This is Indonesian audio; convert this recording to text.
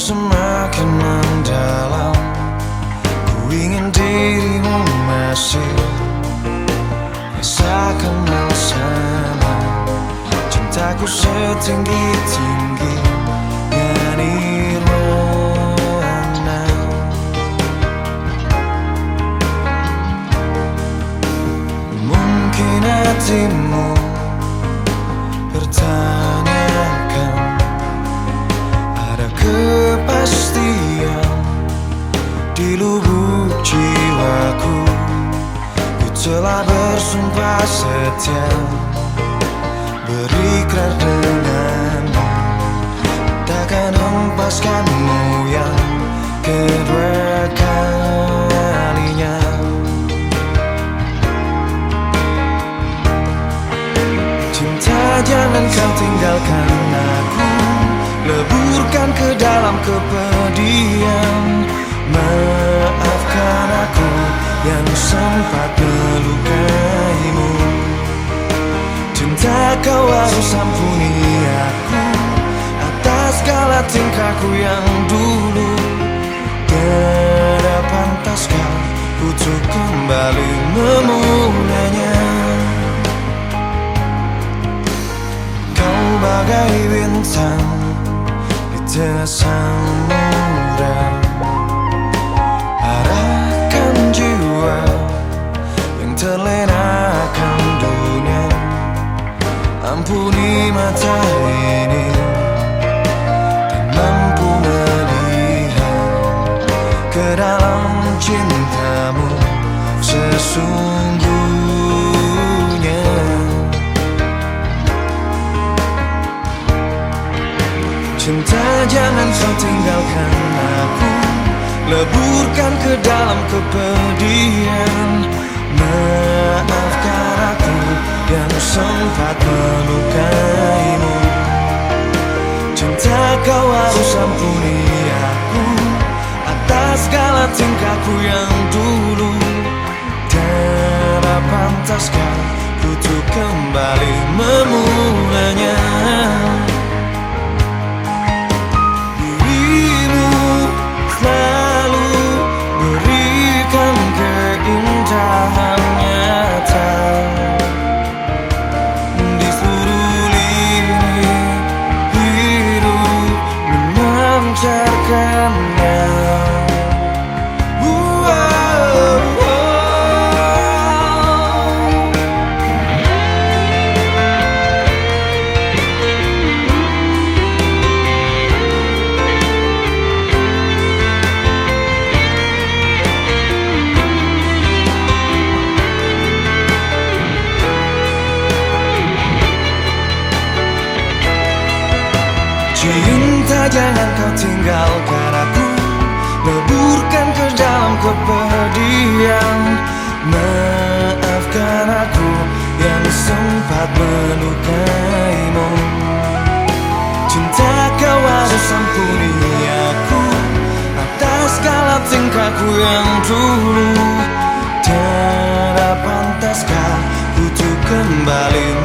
semakin mendalam. Ku ingin dirimu masih rasakan sama Cintaku setinggi-tinggi telah bersumpah setia. Berikrar denganmu Takkan hempaskanmu yang kedua kalinya. Cinta jangan kau tinggalkan aku Leburkan ke dalam kepedihan harus ampuni aku Atas segala tingkahku yang dulu. Tidak pantaskah untuk kembali memulainya? Kau bagai bintang di tengah samudra Arahkan jiwa yang terlena Ampuni mata ini Tak mampu melihat ke dalam cintamu sesungguhnya. Cinta jangan kau tinggalkan aku. Leburkan ke dalam kepedihan Maafkan aku yang sempat melukaimu. Cinta kau harus ampuni aku Atas segala tingkahku yang dulu. Tidak pantaskah untuk kembali memulainya Cinta jangan kau tinggalkan aku. Leburkan ke dalam kepedihan. Maafkan aku yang sempat melukaimu Cinta kau harus ampuni aku Atas segala tingkahku yang dulu. Tidak pantaskah untuk kembali